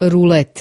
rulet.